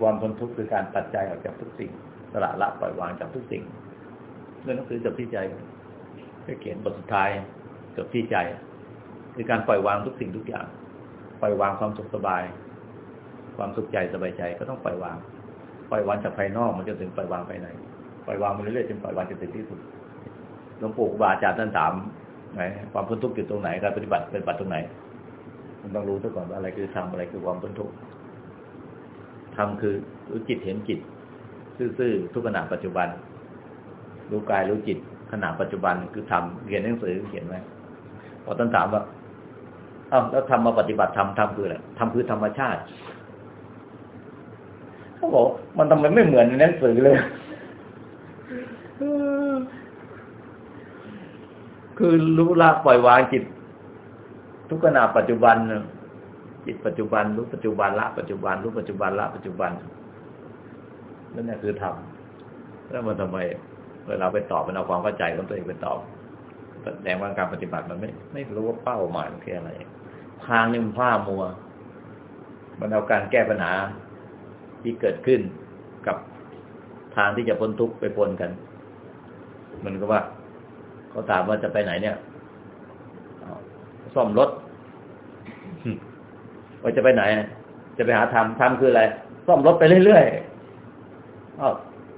ความพ้นทุกข์คือการตัดใจออกจากทุกสิ่งสละละปล่อยวางจากทุกสิ่งเรื่องหนังสือจบที่ใจไปเขียนบทสุดท้ายจบที่ใจ คือการปล่อยวางทุกสิ่งทุกอย่าง ปล่อยวางความสุขสบาย ความสุขใจสบายใจก็ต้องปล่อยวาง ปล่อยวางจากภายนอกมันจะถึงปล่อยวางภายในปล่อยวางไปเรื่อยๆจนปล่อยวางจนถึงที่สุดหลวงปู่ครูบาอาจารย์ท่านถามไงความพ้นทุกข์อยู่ตรงไหนการปฏิบัติปฏิบัติตรงไหนมันต้องรู้ซะก่อนว่าอะไรคือธรรมอะไรคือความพ้นทุกข์ ธรรมคือรู้จิตเห็นจิต ซื่อๆทุกขณะปัจจุบัน รู้กายรู้จิตขณะปัจจุบันคือธรรมเขียนหนังสือเขียนไว้พอท่านถามว่าอ้าวแล้วทำมาปฏิบัติธรรมธรรมคืออะไรธรรมคือธรรมชาติเขาบอกมันทำไมไม่เหมือนในหนังสือเลยคือรู้ละปล่อยวางจิต ทุกขณะปัจจุบัน จิตปัจจุบันรู้ปัจจุบันละปัจจุบันรู้ปัจจุบันละปัจจุบันนั่นแหละคือธรรมแล้วมันทำไมเวลาไปตอบมันเอาความเข้าใจของตัวเองไปตอบแสดงว่าการปฏิบัติมันไม่ ไม่รู้ว่าเป้าหมายมันคืออะไรทางนี่มันผ้ามัว มันเอาการแก้ปัญหาที่เกิดขึ้นกับทางที่จะพ้นทุกข์ไปปนกัน มันก็ว่าเขาถามว่าจะไปไหนเนี่ยซ่อมรถ ว่าจะไปไหน จะไปหาทำทำคืออะไรซ่อมรถไปเรื่อยๆอ้าว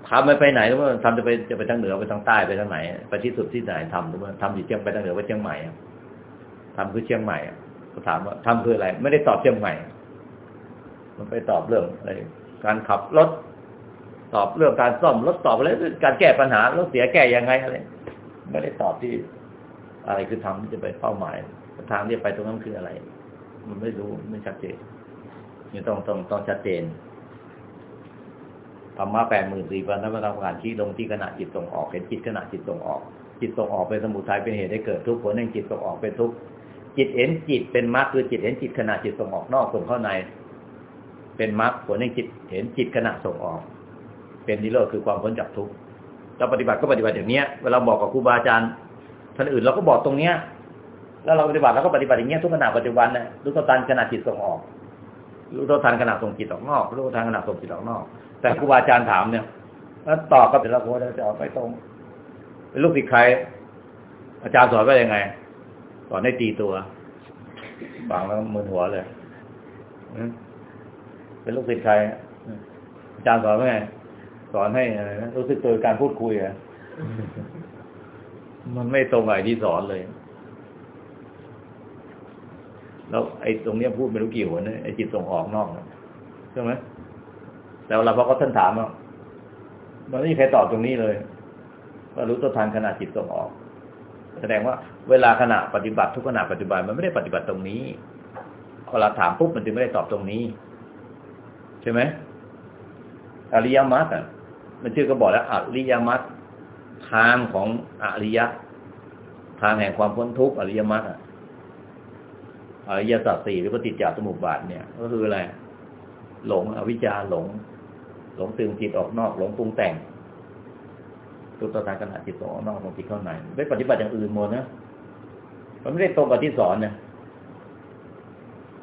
ทำไปไปไหนหรือว่าทำจะไปจะไปทางเหนือไปทางใต้ไปทางไหนไปที่สุดที่ไหนทำหรือว่าทำอยู่เชียงไปทางเหนือไปเชียงใหม่ทำคือเชียงใหม่เขาถามว่าทำคืออะไร ไม่ได้ตอบเชียงใหม่ มันไปตอบเรื่องอะไรการขับรถตอบเรื่องการซ่อมรถตอบอะไรการแก้ปัญหารถเสียแก้ยังไงอะไรไม่ได้ตอบที่ อะไรคือทำที่จะไปเป้าหมายทางที่ไปตรงนั้นคืออะไร มันไม่รู้ไม่ชัดเจนนี่ต้องต้องต้องชัดเจนธรรมะแปดหมื่นสี่พันธรรมทำการชี้ลงที่ขณะจิตส่งออกเห็นจิตขณะจิตส่งออก จิตส่งออกเป็นสมุทัยเป็นเหตุให้เกิดทุกข์ผลแห่งจิตส่งออกเป็นทุกข์จิตเห็นจิตเป็นมรรคคือจิตเห็นจิตขณะจิตส่งออกนอกส่งเข้าใน เป็นมรรคผลแห่งจิตเห็นจิตขณะส่งออก เป็นนิโรธคือความพ้นจากทุกข์เราปฏิบัติก็ปฏิบัติอย่างเนี้ยเวลาบอกกับครูบาอาจารย์ท่านอื่นเราก็บอกตรงเนี้ย แล้วเราปฏิบัติเราก็ปฏิบัติอย่างเงี้ยทุกขณะปัจจุบันนะรู้ตัวทันขณะจิตส่งออก รู้ตัวทันขณะส่งจิตออกนอก รู้ตัวทันขณะส่งจิตออกนอก แต่ครูบาอาจารย์ถามเนี่ยแล้วตอบก็เป็นละโค้ดจะออกไปตรงเป็นลูกศิษย์ใคร อาจารย์สอนว่ายังไงสอนให้ตีตัวฟังแล้วมึนหัวเลยเป็นลูกศิษย์ใครอาจารย์สอนว่าไงสอนให้รู้สึกตัวการพูดคุยอะมันไม่ตรงกับที่สอนเลย แล้วไอ้ตรงเนี้ยพูดไม่รู้กี่หัวนี่ยไอ้จิตส่งออกนอกนะใช่ไหมแต่เวลาพอเขาท่านถามว่ามันไม่มีใครตอบตรงนี้เลยว่ารู้ตัวทันขณะจิตส่งออก แสดงว่าเวลาขณะปฏิบัติทุกขณะปัจจุบันมันไม่ได้ปฏิบัติตรงนี้เวลาถามปุ๊บมันจึงไม่ได้ตอบตรงนี้ ใช่ไหมอริยมรรคอะมันชื่อก็บอกแล้วอริยมรรคทางของอริยะทางแห่งความพ้นทุกข์อริยมรรค อริยสัจสี่หรือปฏิจจสมุปบาทเนี่ย ก็คืออะไร หลงอวิชชาหลง หลงตื่นจิตออกนอกหลงปรุงแต่งตัวตาขณะจิตออกนอกของจิตเข้าในไม่ปฏิบัติอย่างอื่นหมดนะมันไม่ได้ตรงกับที่สอนเนี่ย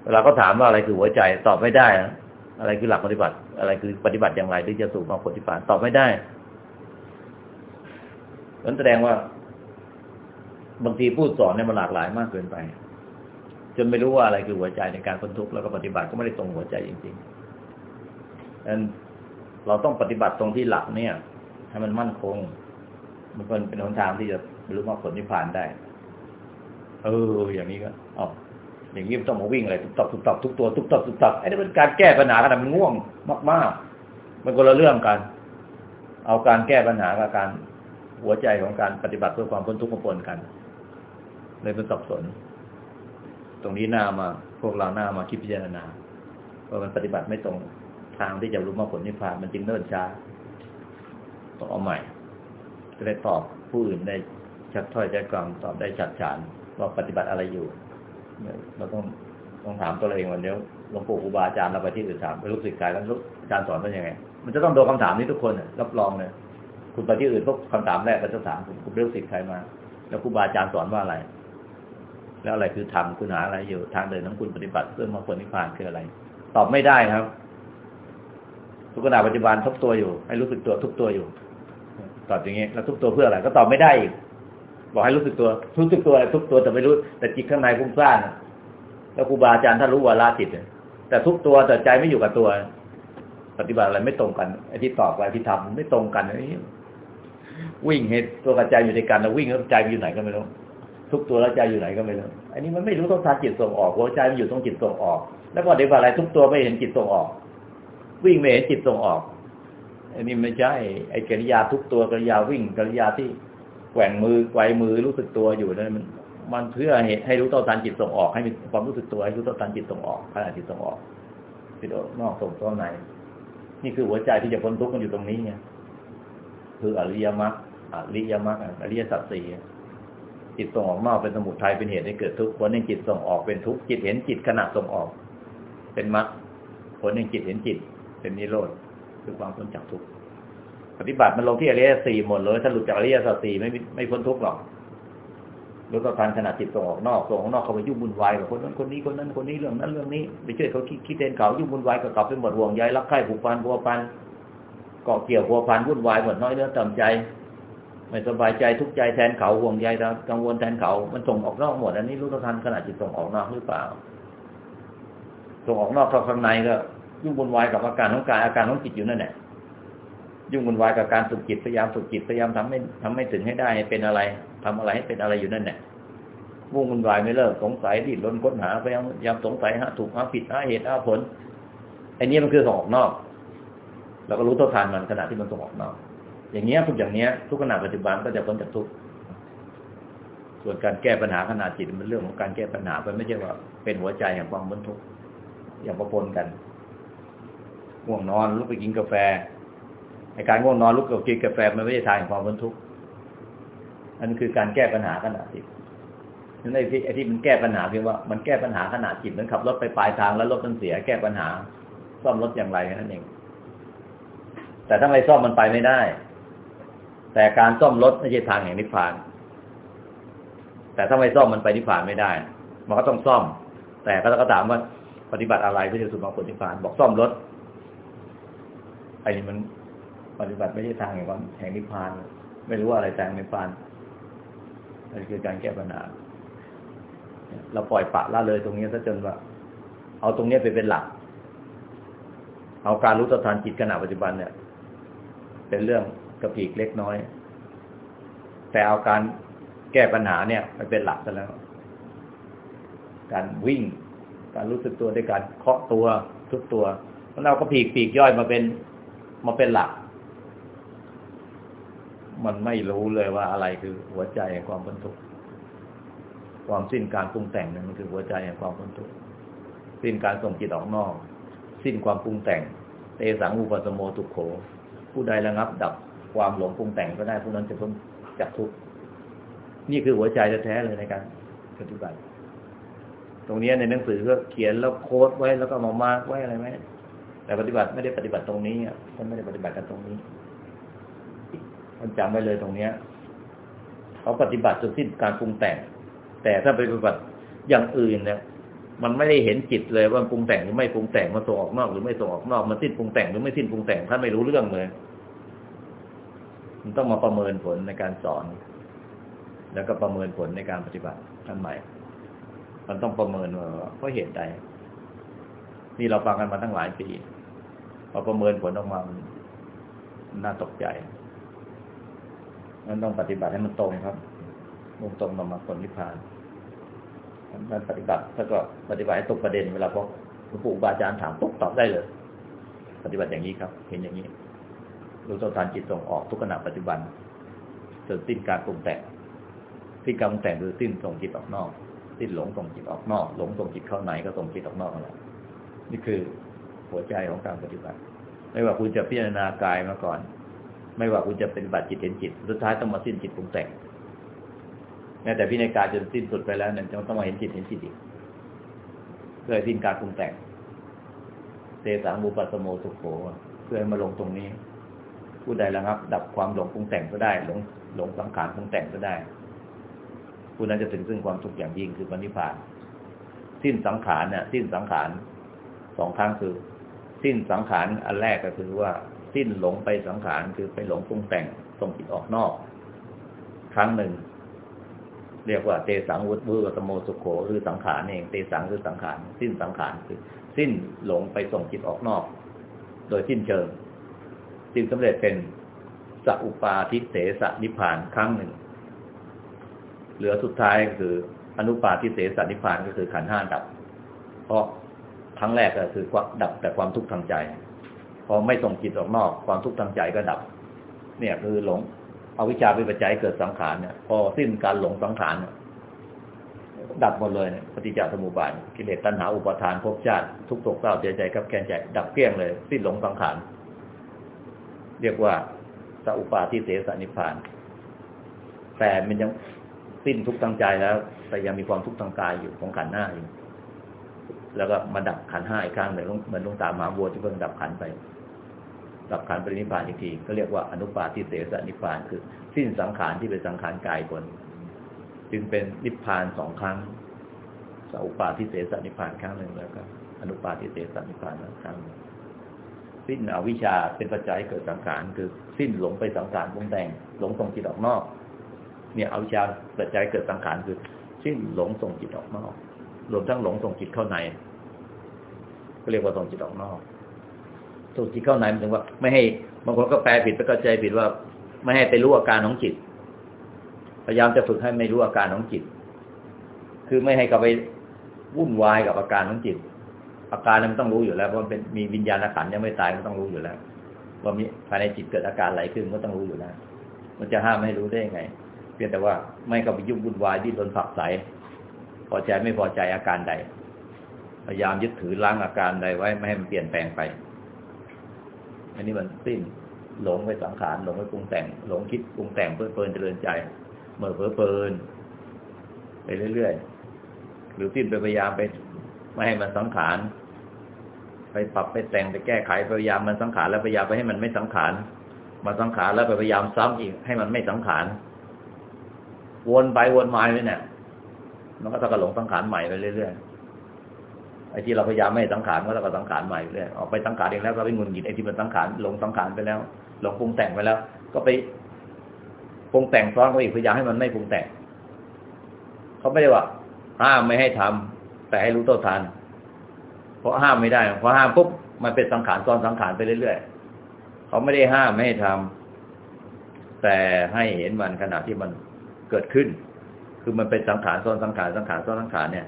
เวลาเขาถามว่าอะไรคือหัวใจ ตอบไม่ได้นะอะไรคือหลักปฏิบัติ อะไรคือปฏิบัติอย่างไรที่จะสู่ความผลที่ผ่านตอบไม่ได้นั่นแสดงว่า บางทีพูดสอนเนี่ยมันหลากหลายมากเกินไป จนไม่รู้ว่าอะไรคือหัวใจในการพ้นทุกข์แล้วก็ปฏิบัติก็ไม่ได้ตรงหัวใจจริงๆดังนั้นเราต้องปฏิบัติตรงที่หลักเนี่ยให้มันมั่นคง มันเป็นเป็นหนทางที่จะรรลุมรรคผลนิพพานได้ เออ อย่างนี้ก็อ๋ออย่างนี้ต้องมาวิ่งอะไรทุกตอบทุกตอบทุกตัวทุกตอบทุกตอบไอ้นี่เป็นการแก้ปัญหากันมันง่วงมาก ๆ มันคนละเรื่องกัน เอาการแก้ปัญหากับการหัวใจของการปฏิบัติเพื่อความพ้นทุกข์มาปนกันเลยเป็นสับสน ตรงนี้หน้ามา พวกเราหน้ามาคิดพิจารณาว่ามันปฏิบัติไม่ตรงทางที่จะรู้มาผลนิพพานมันจึงเนิ่นช้าต้องเอาใหม่จะได้ตอบผู้อื่นได้ชัดถ้อยใจกลางตอบได้ชัดฉานว่าปฏิบัติอะไรอยู่เราต้องต้องถามตัวเองวันเดียวหลวงปู่ครูบาอาจารย์เราไปที่อื่นถามไปลูกศิษย์กายแล้วลูอาจารย์สอนว่ายังไง มันจะต้องโดนคำถามนี้ทุกคนรับรองเลยคุณไปที่อื่นพวกคำถามแรกก็จะถามคุณคุณเรื่องสิทธิ์ใครมา แล้วครูบาอาจารย์สอนว่าอะไร แล้วอะไรคือธรรมคุณหาอะไรอยู่ทางเดินของคุณปฏิบัติเพื่อมาผลนิพพานคืออะไร ตอบไม่ได้ครับทุกขณะปัจจุบันทุกตัวอยู่ ให้รู้สึกตัวทุกตัวอยู่ตอบอย่างนี้แล้วทุกตัวเพื่ออะไร ก็ตอบไม่ได้อีกบอกให้รู้สึกตัวรู้สึกตัวอะไรทุกตัวแต่ไม่รู้ แต่จิตข้างในฟุ้งซ่านแล้วครูบาอาจารย์ท่านรู้ว่าละจิตแต่ทุกตัวแต่ใจไม่อยู่กับตัว ปฏิบัติอะไรไม่ตรงกันไอ้ที่ตอบอะไรที่ทำไม่ตรงกันไอ้วิ่งเหตุตัวกระจายอยู่ในกันแล้ววิ่งแล้วใจอยู่ไหนก็ไม่รู้ ทุกตัวแล้วใจอยู่ไหนก็ไม่รู้อันนี้มันไม่รู้ต้องทานจิตส่งออกหัวใจมันอยู่ตรงจิตส่งออก แล้วก็ปฏิบัติอะไรทุกตัวไม่เห็นจิตส่งออก วิ่งไม่เห็นจิตส่งออก อันนี้ไม่ใช่ไอ้กิริยาทุกตัวกิริยาวิ่งกิริยาที่แกว่งมือไกวมือรู้สึกตัวอยู่นั่นมันมันเพื่อเหตุให้รู้ต่อทานจิตส่งออก ให้มีความรู้สึกตัวให้รู้ต่อทานจิตส่งออกขณะจิตส่งออกจิตนอกส่งตัวในนี่คือหัวใจที่จะพ้นทุกข์มันอยู่ตรงนี้ไงคืออริยมรรคอริยมรรคอริยสัจสี่ จิตส่งออกนอกเป็นสมุทัยเป็นเหตุให้เกิดทุกข์ผลในจิตส่งออกเป็นทุกข์จิตเห็นจิตขณะส่งออก เป็นมรรคผลในจิตเห็นจิต เป็นนิโรธคือความพ้นจากทุกข์ปฏิบัติมันลงที่อริยสี่หมดเลยถ้าหลุดจากอริยสัจสี่ไม่ไม่พ้นทุกข์หรอกแล้วก็การขณะจิตส่งออกนอกส่งออกนอกเขาไปยุ่งวุ่นวายกับคนนั้นคนนี้คนนั้นคนนี้เรื่องนั้นเรื่องนี้ไปช่วยเขาคิดเต้นเขายุ่งวุ่นวายกับกลับไปหมดห่วงใยรักใคร่ผูกพันพัวพันเกาะเกี่ยวพัวพันวุ่นวายหมดน้อยเนื้อต่ำใจ ไม่สบายใจทุกใจแทนเขาห่วงใยกังวลแทนเขา มันส่งออกนอกหมด อันนี้รู้ทันขณะจิตส่งออกนอกหรือเปล่า ส่งออกนอกเข้าข้างในก็ยุ่งวุ่นวายกับอาการของกายอาการของจิตอยู่นั่นแหละยุ่งวุ่นวายกับการฝึกจิตพยายามฝึกจิตพยายามทำให้ทำให้ถึงให้ได้เป็นอะไรทำอะไรให้เป็นอะไรอยู่นั่นแหละวุ่นวุ่นวายไม่เลิกสงสัยดิ้นรนค้นหาพยายามยามสงสัยหาถูกหาผิดหาเหตุหาผลอ้นี้มันคือส่งออกนอกเราก็รู้เท่าทันมันขณะที่มันส่งออกนอก อย่างเงี้ยทุกอย่างเนี้ยทุกขณะปัจจุบันก็จะพ้นจากทุกส่วนการแก้ปัญหาขณะจิตมันเรื่องของการแก้ปัญหามันไม่ใช่ว่าเป็นหัวใจแห่งความพ้นทุกข์อย่างประปนกันง่วงนอนลุกไปกินกาแฟในการง่วงนอนลุกไปกินกาแฟมันไม่ใช่ทางแห่งความพ้นทุกข์อันนี้คือการแก้ปัญหาขณะจิตนั่นไอ้ที่ไอ้ที่มันแก้ปัญหาเพียงว่ามันแก้ปัญหาขณะจิตมันขับรถไปปลายทางแล้วรถมันเสียแก้ปัญหา ซ่อมรถอย่างไรแค่นั้นเองแต่ถ้าไม่ซ่อมมันไปไม่ได้ แต่การซ่อมรถไม่ใช่ทางแห่งนิพพาน แต่ถ้าไม่ซ่อมมันไปนิพพานไม่ได้ มันก็ต้องซ่อม แต่ก็ต้องถามว่าปฏิบัติอะไรเพื่อจะสู่มรรคผลนิพพาน บอกซ่อมรถไอ้นี่มันปฏิบัติไม่ใช่ทางแห่งความแห่งนิพพาน ไม่รู้ว่าอะไรทางนิพพานนั่นคือการแก้ปัญหาเราปล่อยปะละเลยตรงนี้ซะจนว่า เอาตรงนี้ไปเป็นหลัก เอาการรู้ต่อทานจิตขณะปัจจุบันเนี่ย เป็นเรื่อง กระพีกเล็กน้อย แต่เอาการแก้ปัญหาเนี่ยมันเป็นหลักซะแล้ว การวิ่ง การรู้สึกตัวด้วยการเคาะตัวทุกตัวแล้วเราก็พีกปีกย่อยมาเป็นมาเป็นหลัก มันไม่รู้เลยว่าอะไรคือหัวใจแห่งความพ้นทุกข์ความสิ้นการปรุงแต่งนั่นมันคือหัวใจแห่งความพ้นทุกข์สิ้นการส่งจิตออกนอก สิ้นความปรุงแต่ง เตสังอุปสมโมทุกโข ผู้ใดระงับดับ ความหลงปรุงแต่งก็ได้ผู้นั้นจะพ้นจากทุกข์นี่คือหัวใจแท้ๆเลยในการปฏิบัติ ตรงนี้ในหนังสือก็เขียนแล้วโค้ดไว้แล้วก็มามาร์กไว้อะไรไหมแต่ปฏิบัติไม่ได้ปฏิบัติตรงนี้ท่านไม่ได้ปฏิบัติกันตรงนี้ท่านจำไว้เลยตรงเนี้ยเขาปฏิบัติจนสิ้นการปรุงแต่ง แต่ถ้าไปปฏิบัติอย่างอื่นเนี่ยมันไม่ได้เห็นจิตเลยว่าปรุงแต่งหรือไม่ปรุงแต่งมันส่งออกนอกหรือไม่ส่งออกนอกมันสิ้นปรุงแต่งหรือไม่สิ้นปรุงแต่งท่านไม่รู้เรื่องเลย มันต้องมาประเมินผลในการสอน แล้วก็ประเมินผลในการปฏิบัติท่านใหม่มันต้องประเมินว่าเพราะเหตุใดนี่เราฟังกันมาตั้งหลายปีพอประเมินผลออกมามันน่าตกใจมันต้องปฏิบัติให้มันตรงครับมุ่งตรงต่อมาผลนิพพานการปฏิบัติถ้าก็ปฏิบัติให้ตกประเด็นเวลาพอหลวงปู่บาอาจารย์ถามปุ๊บตอบได้เลย ปฏิบัติอย่างนี้ครับ เห็นอย่างนี้ รู้ต่อทานจิตส่งออกทุกขณะปัจจุบันจนสิ้นการปรุงแต่งสิ้นการปรุงแต่งคือสิ้นส่งจิตออกนอก สิ้นหลงส่งจิตออกนอก หลงส่งจิตเข้าในก็ส่งจิตออกนอกแล้วนี่คือหัวใจของการปฏิบัติ ไม่ว่าคุณจะพิจารณากายมาก่อน ไม่ว่าคุณจะเป็นบัติจิตเห็นจิต สุดท้ายต้องมาสิ้นจิตปรุงแต่งแม้แต่พิจารณากายจนสิ้นสุดไปแล้วเนี่ยจะต้องมาเห็นจิตเห็นจิตอีกเพื่อสิ้นการปรุงแต่งเตสังบุปัสโมสุโขเพื่อมาลงตรงนี้ ผู้ใดระงับ ดับความหลงปรุงแต่งก็ได้ หลงหลงสังขารปรุงแต่งก็ได้ ผู้นั้นจะถึงซึ่งความทุกข์อย่างยิ่งคือปณิพาน สิ้นสังขารเนี่ยสิ้นสังขารสองครั้งคือ สิ้นสังขารอันแรกก็คือว่า สิ้นหลงไปสังขารคือไปหลงปรุงแต่งส่งจิตออกนอก ครั้งหนึ่ง เรียกว่าเตสังวุฒิวตโมสุโขคือสังขารเองเตสังคือสังขาร สิ้นสังขารคือ สิ้นหลงไปส่งจิตออกนอก โดยสิ้นเชิง จึงสำเร็จเป็นสัอุปาทิเสสนิพานครั้งหนึ่ง เหลือสุดท้ายก็คือ อนุปาทิเสสนิพานก็คือขันห้าดับ เพราะครั้งแรกก็คือดับแต่ความทุกข์ทางใจ พอไม่ส่งจิตออกนอก ความทุกข์ทางใจก็ดับ เนี่ยคือหลงเอาวิชาไปปัจจัยเกิดสังขารเนี่ยพอสิ้นการหลงสังขารเนี่ยดับหมดเลยปฏิจจสมุปบาทกิเลสตัณหาอุปาทานภพชาติทุกโศกเศร้าเสียใจกับแกนใจดับเกลี้ยงเลย สิ้นหลงสังขาร เรียกว่าสัอุปาทิเสสนิพาน แต่มันยังสิ้นทุกทางใจแล้ว แต่ยังมีความทุกข์ทางกายอยู่ของขันหน้าอยู่แล้วก็มาดับขันห้าอีกครั้งเหมือนเหมือนลงตามหมาวัวที่เพิ่งดับขันไป ดับขันปรินิพานอีกทีก็เรียกว่าอนุปาทิเสสนิพาน คือ สิ้นสังขารที่เป็นสังขารกายคนจึงเป็นนิพพานสองครั้งสัพปาทิเสสนิพานครั้งหนึ่งแล้วก็อนุปาทิเสสนิพานครั้ง สิ้นอวิชชาเป็นปัจจัยเกิดสังขารคือสิ้นหลงไปสังขารปรุงแต่งหลงส่งจิตออกนอก เนี่ยอวิชชาปัจจัยเกิดสังขารคือ สิ้นหลงส่งจิตออกนอกรวมทั้งหลงส่งจิตเข้าในก็เรียกว่าส่งจิตออกนอกส่งจิตเข้าในหมายถึงว่า ไม่ให้บางคนก็แปลผิดไปเข้าใจผิดว่า ไม่ให้ไปรู้อาการของจิต พยายามจะฝึกให้ไม่รู้อาการของจิต คือไม่ให้กับไปวุ่นวายกับอาการของจิต อาการนั้นต้องรู้อยู่แล้วเพราะมันเป็นมีวิญญาณขันยังไม่ตายก็ต้องรู้อยู่แล้วว่ามีภายในจิตเกิดอาการอะไรขึ้นก็ต้องรู้อยู่แล้วมันจะห้ามไม่รู้ได้ยังไง เพียงแต่ว่าไม่กับไปยุ่งวุ่นวายดิ้นรนผักใสพอใจไม่พอใจอาการใด พยายามยึดถือล้างอาการใดไว้ไม่ให้มันเปลี่ยนแปลงไป อันนี้มันสิ้นหลงไปสังขารหลงไปปรุงแต่ง หลงคิดปรุงแต่งเพื่อเพลินเจริญใจเมื่อเพลิเพลินไปเรื่อยๆหรือสิ้นไปพยายามไป ไม่ให้มันสังขาร ไปปรับไปแต่งไปแก้ไขพยายามมันสังขารแล้วพยายามไปให้มันไม่สังขารมาสังขารแล้วไปพยายามซ้ำอีกให้มันไม่สังขารวนไปวนมาเลยเนี่ยมันก็ต้องกระหลงสังขารใหม่ไปเรื่อยๆไอ้ที่เราพยายามไม่สังขารก็ต้องกสังขารใหม่เรื่อยออกไปสังขารเองแล้วก็ไปงุนหงิดไอ้ที่มันสังขารหลงสังขารไปแล้วหลงปรุงแต่งไปแล้ว ก็ไปปรุงแต่งซ้อนไปอีกพยายามให้มันไม่ปรุงแต่งเขาไม่ได้ว่าห้ามไม่ให้ทำ แต่ให้รู้ต้นทานเพราะห้ามไม่ได้เพราะห้ามปุ๊บมันเป็นสังขารซ้อนสังขารไปเรื่อยๆเขาไม่ได้ห้ามไม่ให้ทำแต่ให้เห็นมันขณะที่มันเกิดขึ้น คือมันเป็นสังขารซ้อนสังขารสังขารซ้อนสังขารเนี่ย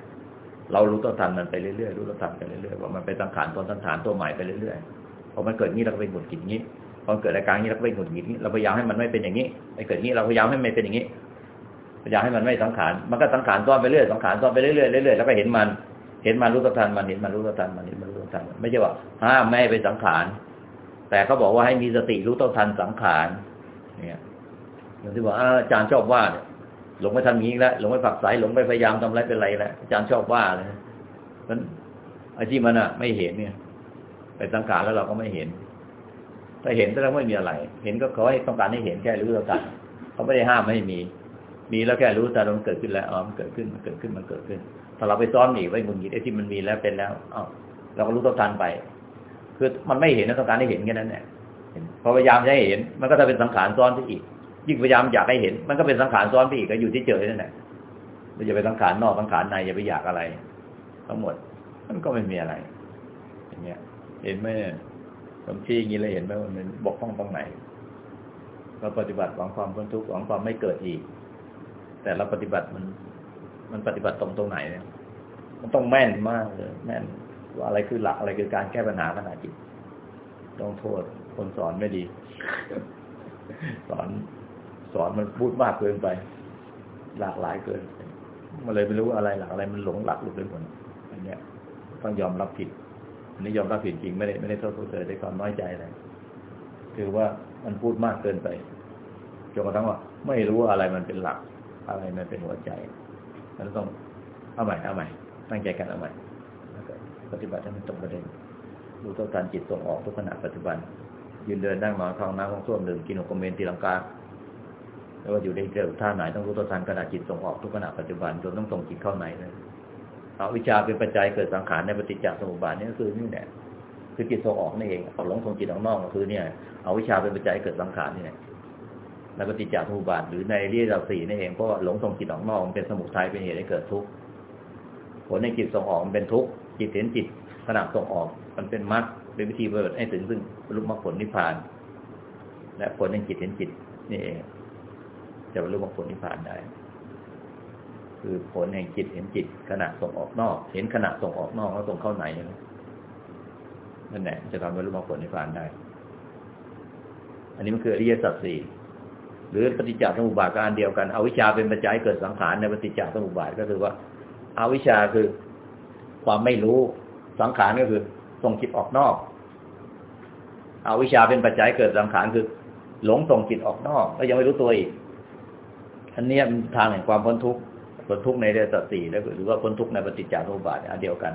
เรารู้ต้นทันมันไปเรื่อยๆรู้ต้นทันไปเรื่อยๆว่ามันเป็นสังขารซ้อนสังขารตัวใหม่ไปเรื่อยๆพอมันเกิดงี้เราก็ไปหงุดหงิดงี้พอเกิดอาการนี้เราก็ไปหงุดหงิดงี้เราพยายามให้มันไม่เป็นอย่างนี้ไอ้เกิดงี้เราพยายามให้มันเป็นอย่างนี้ พยายามให้มันไม่สังขาร มันก็สังขารซ้อนไปเรื่อยสังขารซ้อนไปเรื่อยๆเรื่อยๆแล้วก็เห็นมัน เห็นมันรู้ต้นทันมันเห็นมันรู้ต้นทันมันเห็นมันรู้ต้นทันไม่ใช่ว่าห้ามไม่ให้ไปสังขาร แต่เขาบอกว่าให้มีสติรู้ต้นทันสังขารเนี่ยอย่างที่บอกอาจารย์ชอบว่าเนี่ยหลงไปทำอย่างนี้แล้วหลงไปฝักสายหลงไปพยายามทำอะไรเป็นไรแล้วอาจารย์ชอบว่าเลยมันไอ้ที่มันอะ ไม่เห็นเนี่ยไปสังขารแล้วเราก็ไม่เห็นถ้าเห็นแสดงว่าไม่มีอะไร เห็นก็ขอให้ต้องการให้เห็นแค่รู้เท่ากันเขาไม่ได้ห้ามไม่ให้มี มีแล้วแค่รู้แต่มันเกิดขึ้นแล้วอ๋อมันเกิดขึ้นมันเกิดขึ้นมันเกิดขึ้นถ้าเราไปซ้อนหนีไว้งุนหงิดไอ้ที่มันมีแล้วเป็นแล้วอ้าวเราก็รู้เท่าทันไป คือมันไม่เห็นนะต้องการให้เห็นแค่นั้นแหละพอพยายามจะให้เห็น มันก็จะเป็นสังขารซ้อนไปอีก ยิ่งพยายามอยากให้เห็น มันก็เป็นสังขารซ้อนไปอีกก็อยู่ที่เจอนั่นแหละเราอย่ไปสังขารนอกสังขารในอย่าไปอยากอะไร ทั้งหมด มันก็ไม่มีอะไร อย่างเงี้ย เห็นไหมผมชี้อย่างนี้เลยเห็นไหมว่ามันบกพร่องตรงไหนเราปฏิบัติหวังความพ้นทุกข์หวังความไม่เกิดอีก แต่เราปฏิบัติมัน มันปฏิบัติตรงตรงไหนเนี่ยมันต้องแม่นมากเลยแม่นว่าอะไรคือหลักอะไรคือการแก้ปัญหาขนาดจิตต้องโทษคนสอนไม่ดี สอนสอนมันพูดมากเกินไป หลากหลายเกินมันเลยไม่รู้อะไรหลักอะไรมันหลงหลักหลุดไปหมดอันเนี้ยต้องยอมรับผิดอันนี้ยอมรับผิดจริงไม่ได้ไม่ได้โทษผู้เธอได้ความน้อยใจอะไรคือว่ามันพูดมากเกินไปจนกระทั่งว่า ไม่รู้อะไรมันเป็นหลัก อะไรมันเป็นหัวใจมันต้องเอาใหม่เอาใหม่ตั้งใจกันเอาใหม่ปฏิบัติให้มันตรงประเด็นรู้ตัวการจิตส่งออกทุกขณะปัจจุบัน ยืนเดินนั่งนอนท้องน้ำของส้วมหนึ่งกินโอคอมเมนตีลังกาไม่ว่าอยู่ในเจอท่าไหนต้องรู้ตัวทันขณะจิตส่งออกทุกขณะปัจจุบันจนต้องส่งจิตเข้าในเลยเอาวิชาเป็นปัจจัยเกิดสังขารในปฏิจจสมุปบาทนี่ก็คือนี่แหละคือจิตส่งออกนี่เองเอาหลงส่งจิตออกนอกก็คือเนี่ย เอาวิชาเป็นปัจจัยเกิดสังขารนี่แหละ แล้วปฏิจจสมุปบาทหรือในเรียเราสี่นี่เองเพราะหลงส่งจิตออกนอกมันเป็นสมุทัยเป็นเหตุให้เกิดทุกข์ผลในจิตส่งออกมันเป็นทุกข์จิตเห็นจิตขณะส่งออกมันเป็นมรรคเป็นวิธีเบิดให้ถึงซึ่งบรรลุมรรคผลนิพพาน และผลในจิตเห็นจิตนี่เองจะบรรลุมรรคผลนิพพานได้ คือผลแห่งจิตเห็นจิต ขณะส่งออกนอก เห็นขณะส่งออกนอกแล้วส่งเข้าในนั่นแหละจะทำให้รู้มรรคผลนิพพานได้ อันนี้มันคืออริยสัจสี่ หรือปฏิจจสมุปบาทก็อันเดียวกันเอาวิชาเป็นปัจจัยเกิดสังขารในปฏิจจสมุปบาทก็คือว่าเอาวิชาคือความไม่รู้สังขารก็คือส่งจิตออกนอกเอาวิชาเป็นปัจจัยเกิดสังขารคือ หลงส่งจิตออกนอก แล้วยังไม่รู้ตัวอีกอันนี้มันทางแห่งความพ้นทุกข์พ้นทุกข์ในเรื่องสัจสี่แล้วหรือว่าพ้นทุกข์ในปฏิจจสมุปบาทอันเดียวกัน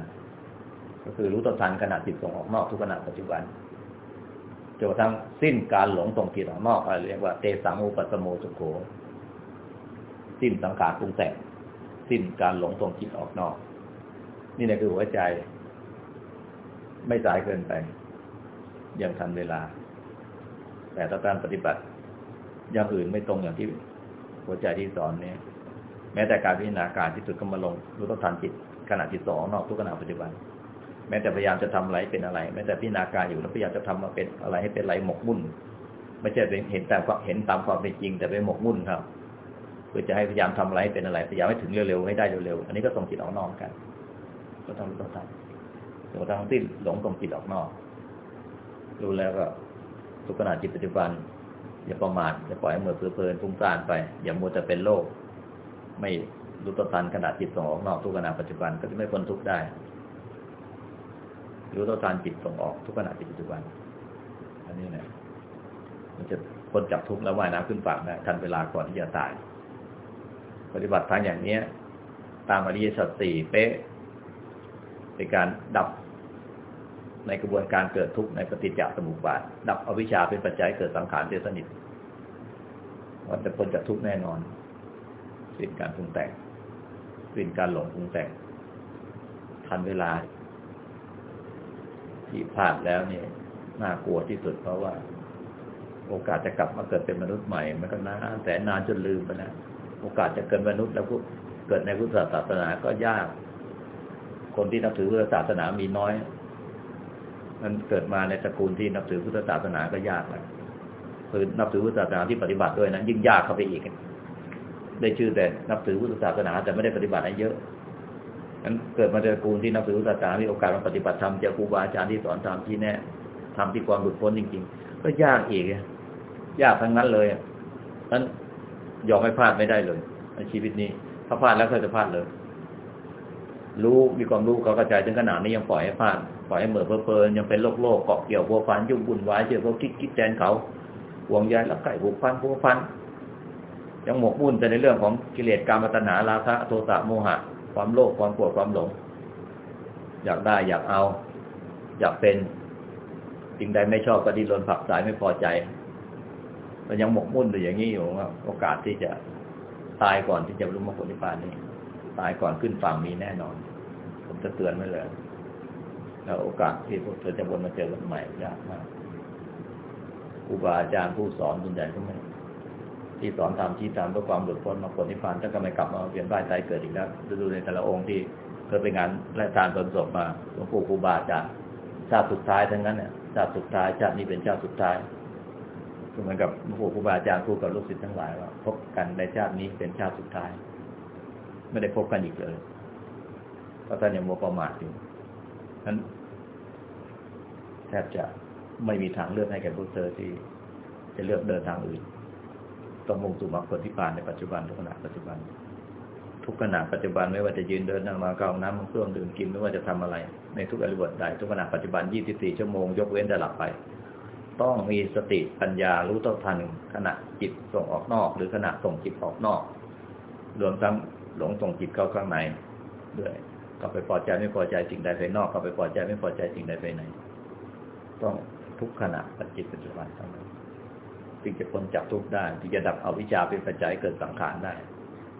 ก็คือรู้ต่อทันขณะจิตส่งออกนอกทุกขณะปัจจุบัน จนทั่งสิ้นการหลงส่งจิตออกนอกอะไรเรียกว่าเตสังอุปสมโมสุโขสิ้นสังขารปรุงแต่งสิ้นการหลงส่งจิตออกนอก นี่แหละคือหัวใจ ไม่สายเกินไป ยังทันเวลา แต่ถ้าการปฏิบัติอย่างอื่นไม่ตรงอย่างที่หัวใจที่สอนเนี่ยแม้แต่การพิจารณาการที่สุดก็มาลงรู้ต้องทันจิตขณะจิตสองนอกทุกขณะปัจจุบัน แม้แต่พยายามจะทำอะไรเป็นอะไร แม้แต่พิจารณาการอยู่แล้วพยายามจะทำมาเป็นอะไรให้เป็นไรหมกมุ่น ไม่ใช่เป็นเห็นตามความเห็นตามความเป็นจริง แต่ไปหมกมุ่นครับเพื่อจะให้พยายามทำอะไรเป็นอะไรพยายามให้ถึงเร็วๆให้ได้เร็วๆอันนี้ก็ส่งจิตออกนอกกัน ก็ต้องรู้ต้องทำจนกระทั่งที่หลงส่งจิตออกนอก รู้แล้วก็ทุกขณะจิตปัจจุบันอย่าประมาทอย่าปล่อยให้เมื่อเพลินฟุ้งซ่านไป อย่ามัวแต่เป็นโลก ไม่รู้ต้นทันขณะจิตส่งออกนอกทุกขณะปัจจุบันก็จะไม่พ้นทุกข์ได้ รู้ต้นทันจิตส่งออกทุกขณะจิตปัจจุบัน อันนี้เนี่ยมันจะพ้นจากทุกข์แล้วว่ายน้ำขึ้นฝั่งได้ทันเวลาก่อนที่จะตาย ปฏิบัติทางอย่างเนี้ย ตามอริยสัจสี่เป๊ะเป็นการดับในกระบวนการเกิดทุกข์ในปฏิจจสมุปบาท ดับอวิชชาเป็นปัจจัยเกิดสังขารเจสนิทมันจะพ้นจากทุกข์แน่นอนสิ้นการปรุงแต่งสิ้นการหลงปรุงแต่งทันเวลา ที่พลาดแล้วเนี่ยน่ากลัวที่สุดเพราะว่า โอกาสจะกลับมาเกิดเป็นมนุษย์ใหม่ มันก็นานแต่นานจนลืมไปแล้วโอกาสจะเกิดมนุษย์แล้วเกิดในพุทธศาสนาก็ยาก คนที่นับถือพุทธศาสนามีน้อย มันเกิดมาในตระกูลที่นับถือพุทธศาสนาก็ยากแล้วคือนับถือพุทธศาสนาที่ปฏิบัติด้วยนะยิ่งยากเข้าไปอีกได้ชื่อแต่นับถือพุทธศาสนาแต่ไม่ได้ปฏิบัติอะไรเยอะ นั้นเกิดมาในตระกูลที่นับถือศาสนามีโอกาสมาปฏิบัติธรรมเจอครูบาอาจารย์ที่สอนธรรมที่แน่ทำที่ความหลุดพ้นจริง ๆ ก็ยากอีกยากทั้งนั้นเลยนั้นยอมไม่พลาดไม่ได้เลยในชีวิตนี้ถ้าพลาดแล้วก็จะพลาดเลย รู้มีความรู้เขากระจายถึงขนาดนี้ยังปล่อยให้พลาดปล่อยให้เหมือเพลินยังเป็นโลกโลกเกาะเกี่ยวพัวฟันยุ่งบุญวายเชื่อเขาคิดคิดแทนเขาห่วงใยแล้วไก่บุกฟันพัวฟันยังหมกมุ่นแต่ในเรื่องของกิเลสกรรมตัณหาราคะโทสะโมหะ ความโลภความโกรธความหลง อยากได้อยากเอา อยากเป็นสิ่งใดไม่ชอบก็ดิ้นรนผักสายไม่พอใจมันยังหมกมุ่นอยู่อย่างนี้อยู่โอกาสที่จะตายก่อนที่จะรู้มรรคผลนิพพานนี้ตายก่อนขึ้นฝั่งมีแน่นอน ผมจะเตือนไว้เลยแล้วโอกาสที่พวกเธอจะวนมาเจอกันใหม่ยากมากครูบาอาจารย์ผู้สอนส่วนใหญ่ก็ไม่ ที่สอนตามที่ตามเพื่อความหลุดพ้นมาผลนิพพานท่านก็ไม่กลับมาเปลี่ยนบ้านใจเกิดอีกแล้วดูในแต่ละองค์ที่เคยไปงานและทานผลศพมาหลวงปู่ครูบาอาจารย์ชาติสุดท้ายทั้งนั้นเนี่ยชาติสุดท้ายชาตินี้เป็นชาติสุดท้ายเหมือนกับหลวงปู่ครูบาอาจารย์พูดกับลูกศิษย์ทั้งหลายว่าพบกันในชาตินี้เป็นชาติสุดท้าย ไม่ได้พบกันอีกเลยเพราะท่านยังโมประมาทอยู่นั้นแทบจะไม่มีทางเลือกให้แก่พวกเธอที่จะเลือกเดินทางอื่น ต้องมุ่งสู่มรรคผลที่ผ่านในปัจจุบันทุกขณะปัจจุบัน ทุกขณะปัจจุบันไม่ว่าจะยืนเดินนั่งมาเกาน้ำมันเครื่องดื่มกินไม่ว่าจะทำอะไร ในทุกอริบทใดทุกขณะปัจจุบัน 24 ชั่วโมงยกเว้นจะหลับไป ต้องมีสติปัญญารู้ต้นทันขณะจิตส่งออกนอก หรือขณะส่งจิตออกนอกรวมทั้งหลงส่งจิตเข้าข้างในด้วยก็ไปพอใจไม่พอใจสิ่งใดภายนอกก็ไปพอใจไม่พอใจสิ่งใดภายในต้องทุกขณะปัจจิตปัจจุบันทั้งนั้น จึงจะพ้นจากทุกข์ได้ที่จะดับเอาวิชาเป็นปัจจัยเกิดสังขารได้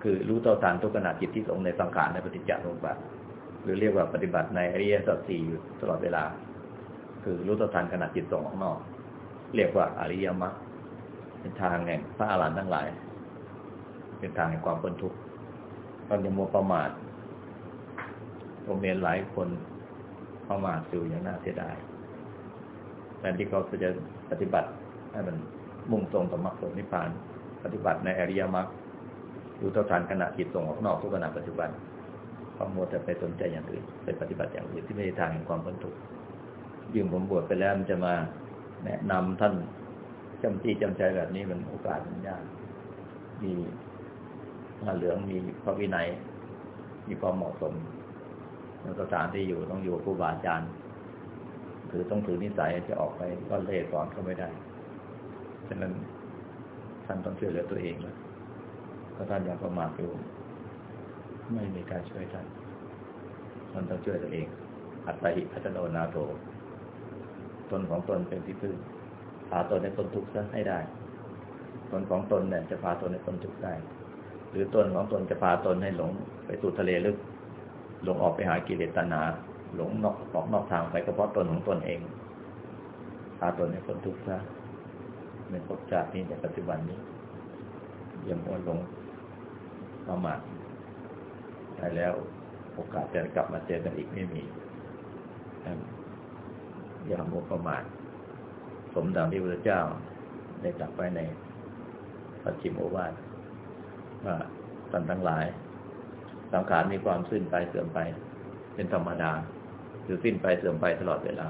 คือรู้ต่อทานทุกขณะจิตที่สงในสังขารในปฏิจจสมุปบาทหรือเรียกว่าปฏิบัติในอริยสัจสี่อยู่ตลอดเวลา คือรู้ตัวทันขณะจิตส่งออกนอก เรียกว่าอริยมรรคเป็นทางแห่งพระอรหันต์ทั้งหลาย เป็นทางแห่งความพ้นทุกข์เราจะมัวประมาทผมเห็นหลายคนประมาทอยู่อย่างน่าเสียดายแทนที่เขาจะปฏิบัติให้มัน มุ่งตรงต่อมรรคผลนิพพาน ปฏิบัติในอริยมรรครู้เท่าทันขณะจิตส่งออกนอกทุกขณะปัจจุบันความมัวแต่ไปสนใจอย่างอื่นไปปฏิบัติอย่างอื่นที่ไม่ใช่ทางแห่งความพ้นทุกข์ยิ่งผมบวชไปแล้วมันจะมาแนะนำท่านจำที่จำใจแบบนี้มันโอกาสมันยากมีผ้าเหลืองมีพระวินัย มีความเหมาะสมแล้วสถานที่อยู่ต้องอยู่กับครูบาอาจารย์คือต้องถือนิสัยจะออกไปก็เล่สอนก็ไม่ได้ะนั้นท่านต้องช่วยเหลือตัวเองแล้วถ้าท่านยังประมาทอยู่ไม่มีการช่วยท่านท่านต้องช่วยตัวเอง อัตตาหิอัตโนนาโถตนของตนเป็นที่พึ่งพาตนในพ้นทุกข์ซะให้ได้ ตนของตนเนี่ยจะพาตนในพ้นทุกข์ได้ หรือตนของตนจะพาตนให้หลงไปสู่ทะเลลึก หลงออกไปหากิเลสตัณหา หลงนอกออกนอกทางไปก็เพราะตนของตนเอง พาตนให้พ้นทุกข์ซะ ในภพชาตินี้ในปัจจุบันนี้ย่ามัวหลงประมาทไปแล้วโอกาสจะกลับมาเจอกันอีกไม่มีอย่ามัวประมาทสมดังที่พระเจ้าได้ตรัสไว้ในปัจจิมโอวาทว่าท่านทั้งหลาย สังขารมีความสิ้นไปเสื่อมไป เป็นธรรมดา คือสิ้นไปเสื่อมไปตลอดเวลา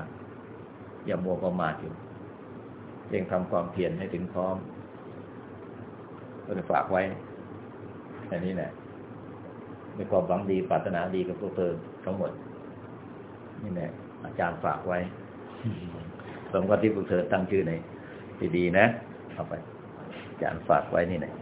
อย่ามัวประมาทอยู่ เร่งทำความเพียรให้ถึงพร้อมก็จะฝากไว้แค่นี้แหละมีความหวังดีปรารถนาดีกับพวกเธอทั้งหมด นี่แหละอาจารย์ฝากไว้สมกับที่พวกเธอตั้งชื่อในดีๆนะเอาไป อาจารย์ฝากไว้นี่แหละ